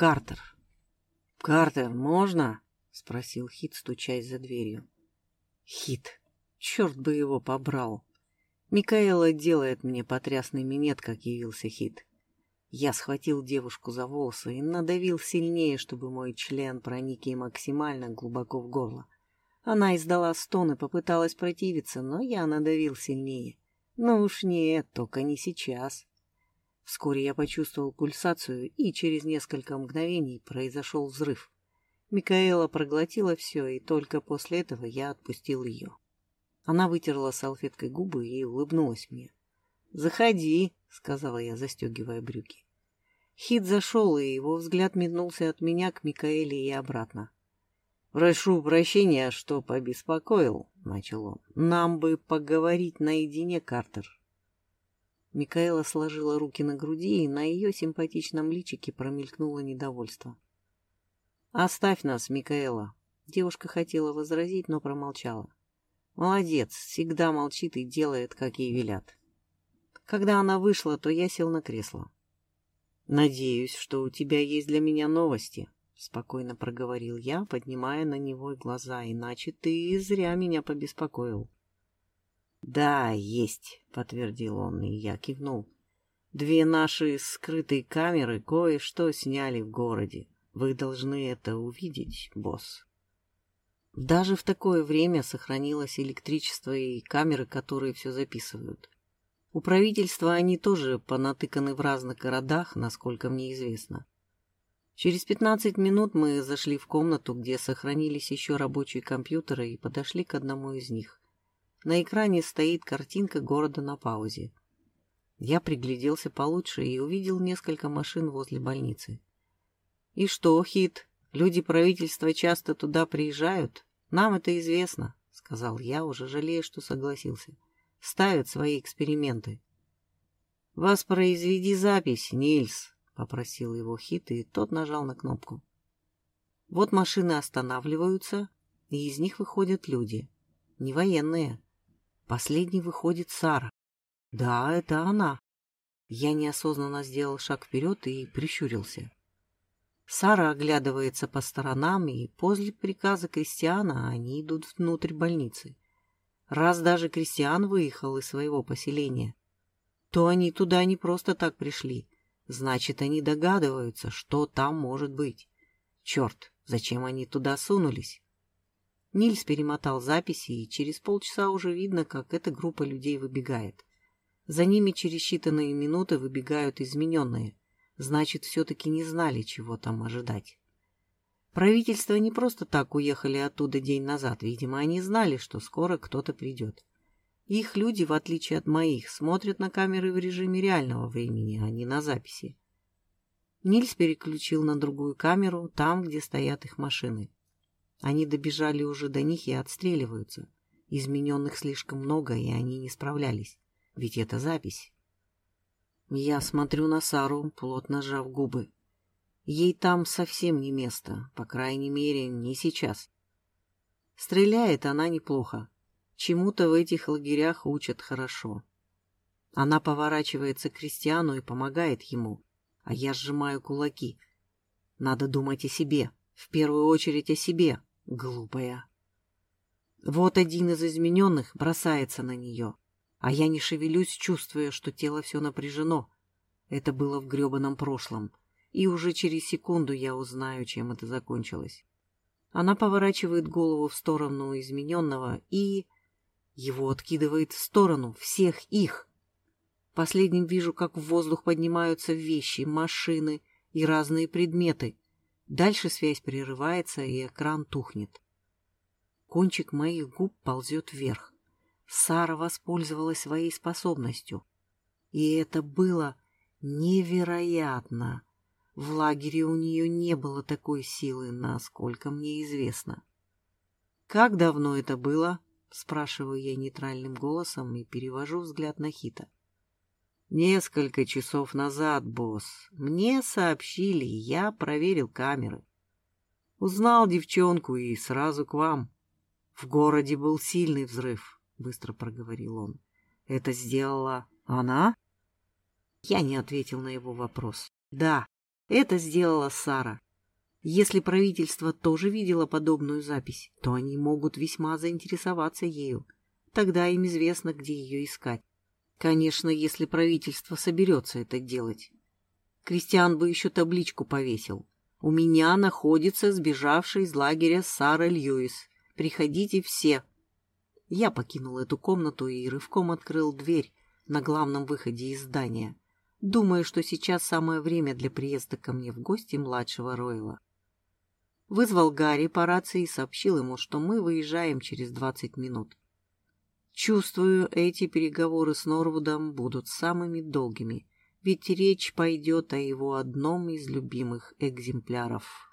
Картер. Картер, можно? Спросил Хит, стучась за дверью. Хит. Черт бы его побрал. Микаэла делает мне потрясный минет, как явился Хит. Я схватил девушку за волосы и надавил сильнее, чтобы мой член проник ей максимально глубоко в горло. Она издала стон и попыталась противиться, но я надавил сильнее. Ну уж нет, только не сейчас. Вскоре я почувствовал пульсацию, и через несколько мгновений произошел взрыв. Микаэла проглотила все, и только после этого я отпустил ее. Она вытерла салфеткой губы и улыбнулась мне. «Заходи», — сказала я, застегивая брюки. Хит зашел, и его взгляд метнулся от меня к Микаэле и обратно. «Прошу прощения, что побеспокоил», — начал он. «Нам бы поговорить наедине, Картер». Микаэла сложила руки на груди, и на ее симпатичном личике промелькнуло недовольство. «Оставь нас, Микаэла!» Девушка хотела возразить, но промолчала. «Молодец, всегда молчит и делает, как ей велят». Когда она вышла, то я сел на кресло. «Надеюсь, что у тебя есть для меня новости», — спокойно проговорил я, поднимая на него глаза, «иначе ты зря меня побеспокоил». «Да, есть», — подтвердил он, и я кивнул. «Две наши скрытые камеры кое-что сняли в городе. Вы должны это увидеть, босс». Даже в такое время сохранилось электричество и камеры, которые все записывают. У правительства они тоже понатыканы в разных городах, насколько мне известно. Через 15 минут мы зашли в комнату, где сохранились еще рабочие компьютеры, и подошли к одному из них. На экране стоит картинка города на паузе. Я пригляделся получше и увидел несколько машин возле больницы. «И что, Хит, люди правительства часто туда приезжают? Нам это известно», — сказал я, уже жалея, что согласился. «Ставят свои эксперименты». «Воспроизведи запись, Нильс», — попросил его Хит, и тот нажал на кнопку. Вот машины останавливаются, и из них выходят люди. Не военные, Последней выходит Сара. Да, это она. Я неосознанно сделал шаг вперед и прищурился. Сара оглядывается по сторонам, и после приказа Кристиана они идут внутрь больницы. Раз даже Кристиан выехал из своего поселения, то они туда не просто так пришли. Значит, они догадываются, что там может быть. Черт, зачем они туда сунулись? Нильс перемотал записи, и через полчаса уже видно, как эта группа людей выбегает. За ними через считанные минуты выбегают измененные. Значит, все-таки не знали, чего там ожидать. Правительство не просто так уехали оттуда день назад. Видимо, они знали, что скоро кто-то придет. Их люди, в отличие от моих, смотрят на камеры в режиме реального времени, а не на записи. Нильс переключил на другую камеру, там, где стоят их машины. Они добежали уже до них и отстреливаются. Измененных слишком много, и они не справлялись. Ведь это запись. Я смотрю на Сару, плотно сжав губы. Ей там совсем не место, по крайней мере, не сейчас. Стреляет она неплохо. Чему-то в этих лагерях учат хорошо. Она поворачивается к Кристиану и помогает ему, а я сжимаю кулаки. Надо думать о себе, в первую очередь о себе, Глупая. Вот один из измененных бросается на нее, а я не шевелюсь, чувствуя, что тело все напряжено. Это было в гребаном прошлом, и уже через секунду я узнаю, чем это закончилось. Она поворачивает голову в сторону измененного и... Его откидывает в сторону, всех их. Последним вижу, как в воздух поднимаются вещи, машины и разные предметы. Дальше связь прерывается, и экран тухнет. Кончик моих губ ползет вверх. Сара воспользовалась своей способностью. И это было невероятно. В лагере у нее не было такой силы, насколько мне известно. «Как давно это было?» — спрашиваю я нейтральным голосом и перевожу взгляд на Хита. Несколько часов назад, босс. Мне сообщили, я проверил камеры. Узнал девчонку и сразу к вам. В городе был сильный взрыв, быстро проговорил он. Это сделала она? Я не ответил на его вопрос. Да, Это сделала Сара. Если правительство тоже видело подобную запись, то они могут весьма заинтересоваться ею. Тогда им известно, где ее искать. Конечно, если правительство соберется это делать. Кристиан бы еще табличку повесил. «У меня находится сбежавший из лагеря Сара Льюис. Приходите все». Я покинул эту комнату и рывком открыл дверь на главном выходе из здания, думая, что сейчас самое время для приезда ко мне в гости младшего Ройла. Вызвал Гарри по рации и сообщил ему, что мы выезжаем через двадцать минут. Чувствую, эти переговоры с Норвудом будут самыми долгими, ведь речь пойдет о его одном из любимых экземпляров.